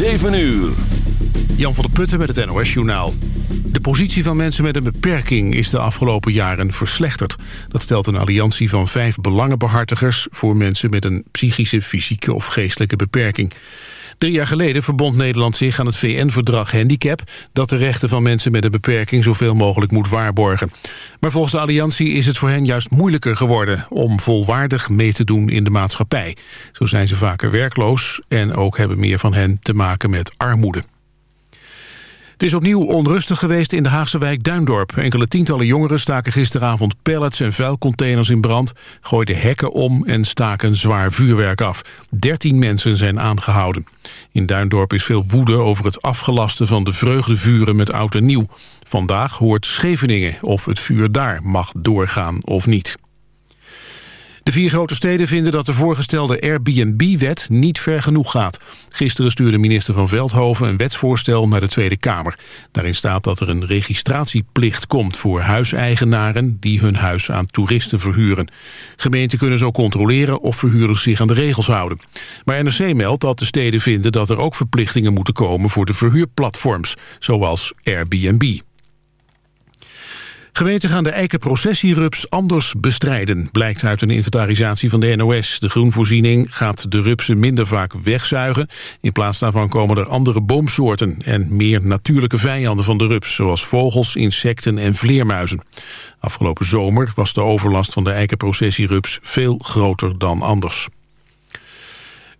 7 uur. Jan van der Putten met het NOS-journaal. De positie van mensen met een beperking is de afgelopen jaren verslechterd. Dat stelt een alliantie van vijf belangenbehartigers... voor mensen met een psychische, fysieke of geestelijke beperking. Drie jaar geleden verbond Nederland zich aan het VN-verdrag Handicap... dat de rechten van mensen met een beperking zoveel mogelijk moet waarborgen. Maar volgens de alliantie is het voor hen juist moeilijker geworden... om volwaardig mee te doen in de maatschappij. Zo zijn ze vaker werkloos en ook hebben meer van hen te maken met armoede. Het is opnieuw onrustig geweest in de Haagse wijk Duindorp. Enkele tientallen jongeren staken gisteravond pallets en vuilcontainers in brand... gooiden hekken om en staken zwaar vuurwerk af. Dertien mensen zijn aangehouden. In Duindorp is veel woede over het afgelasten van de vreugdevuren met oud en nieuw. Vandaag hoort Scheveningen of het vuur daar mag doorgaan of niet. De vier grote steden vinden dat de voorgestelde Airbnb-wet niet ver genoeg gaat. Gisteren stuurde minister van Veldhoven een wetsvoorstel naar de Tweede Kamer. Daarin staat dat er een registratieplicht komt voor huiseigenaren die hun huis aan toeristen verhuren. Gemeenten kunnen zo controleren of verhuurders zich aan de regels houden. Maar NRC meldt dat de steden vinden dat er ook verplichtingen moeten komen voor de verhuurplatforms, zoals Airbnb. Gemeenten gaan de eikenprocessierups anders bestrijden, blijkt uit een inventarisatie van de NOS. De groenvoorziening gaat de rupsen minder vaak wegzuigen. In plaats daarvan komen er andere boomsoorten en meer natuurlijke vijanden van de rups, zoals vogels, insecten en vleermuizen. Afgelopen zomer was de overlast van de eikenprocessierups veel groter dan anders.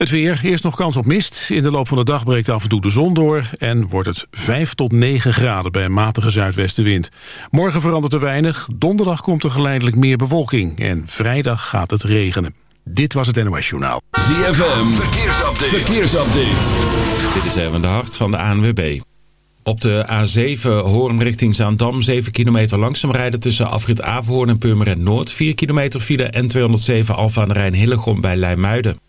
Het weer, eerst nog kans op mist. In de loop van de dag breekt af en toe de zon door... en wordt het 5 tot 9 graden bij een matige zuidwestenwind. Morgen verandert er weinig. Donderdag komt er geleidelijk meer bewolking. En vrijdag gaat het regenen. Dit was het NOS Journaal. ZFM, verkeersupdate. verkeersupdate. Dit is even de hart van de ANWB. Op de A7 Hoorn richting Zaandam 7 kilometer langzaam rijden tussen afrit Averhoorn en Purmerend Noord. 4 kilometer file N207 Alfa aan de Rijn Hillegom bij Leimuiden.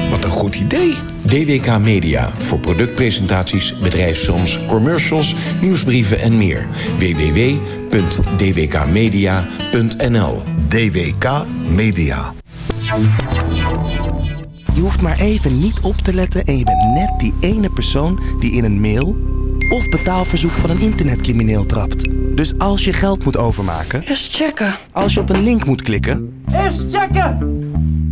Wat een goed idee. DWK Media voor productpresentaties, bedrijfsfilms, commercials, nieuwsbrieven en meer. www.dwkmedia.nl DWK Media. Je hoeft maar even niet op te letten en je bent net die ene persoon die in een mail of betaalverzoek van een internetcrimineel trapt. Dus als je geld moet overmaken, Eerst checken. als je op een link moet klikken, Eerst checken.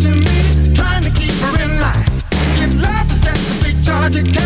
trying to keep her in line. If life is a big charge, you can't.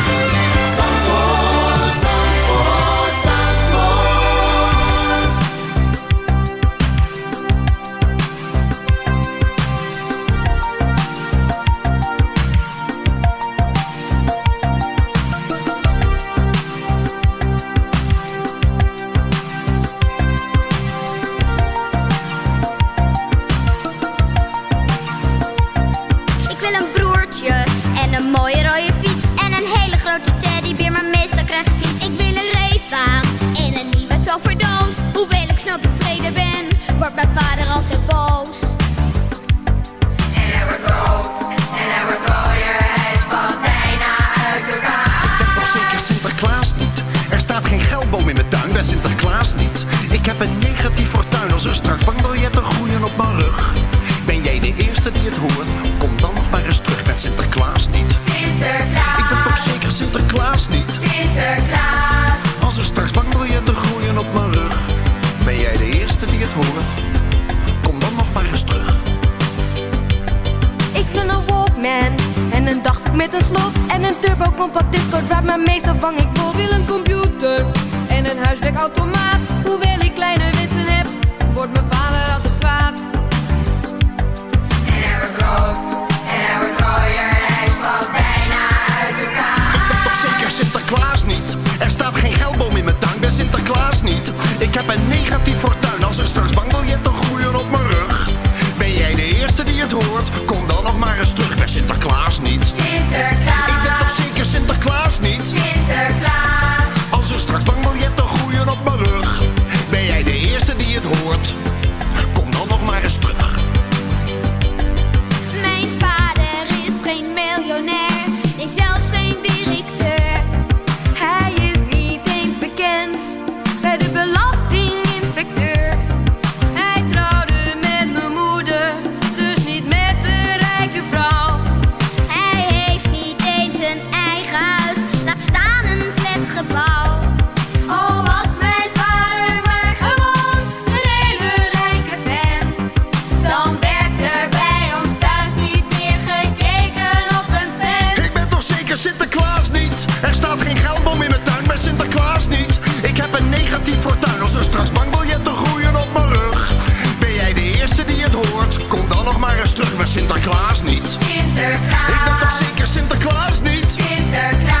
geen geldboom in mijn tuin bij Sinterklaas niet. Ik heb een negatief fortuin als er straks bankbiljetten groeien op mijn rug. Ben jij de eerste die het hoort? Kom dan nog maar eens terug met. Sinterklaas. Met een slot en een turbo compact discord waar maar meestal vang ik vol. wil een computer en een huiswerkautomaat. Hoewel ik kleine wensen heb, wordt mijn vader altijd kwaad. En hij wordt rood en hij wordt rooier, hij valt bijna uit elkaar. Ik ben toch zeker Sinterklaas niet. Er staat geen geldboom in mijn tuin bij Sinterklaas niet. Ik heb een negatief fortuin als er straks Ik Sinterklaas niet. Sinterklaas. Ik ben toch zeker Sinterklaas niet. Sinterklaas.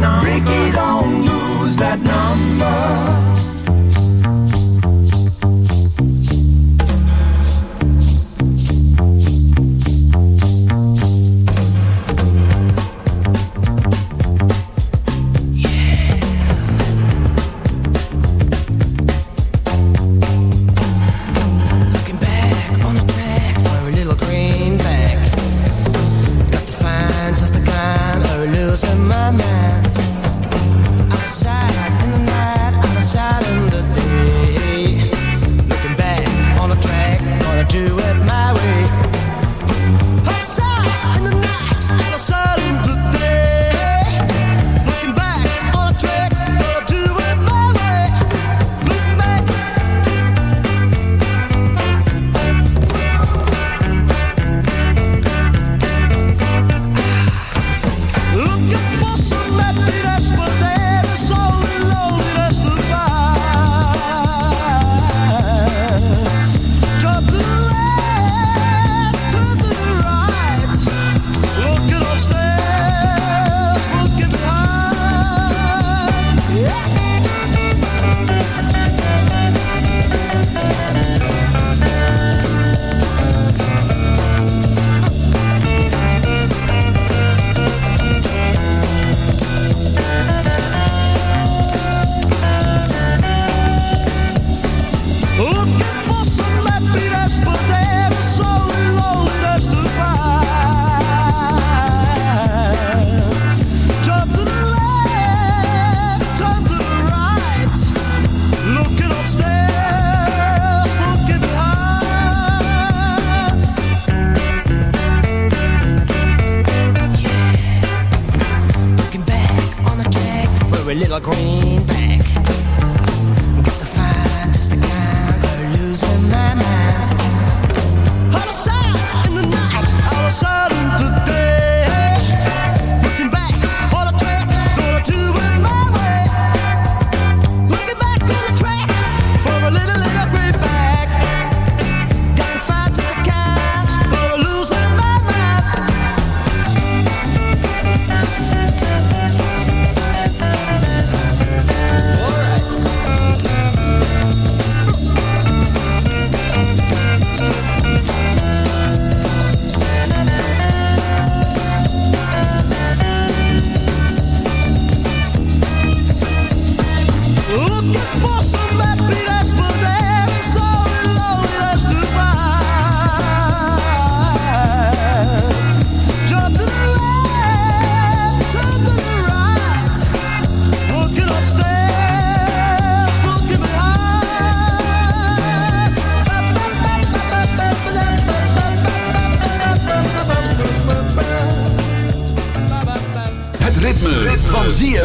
number. Ricky, don't lose that number.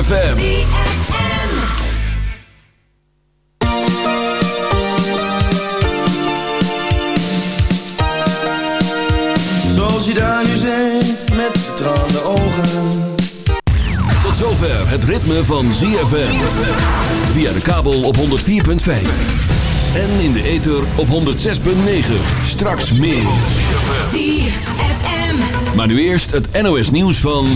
ZFM. Zoals je daar nu zit, met betrouwde ogen. Tot zover het ritme van ZFM. Via de kabel op 104.5. En in de ether op 106.9. Straks meer. Maar nu eerst het NOS nieuws van...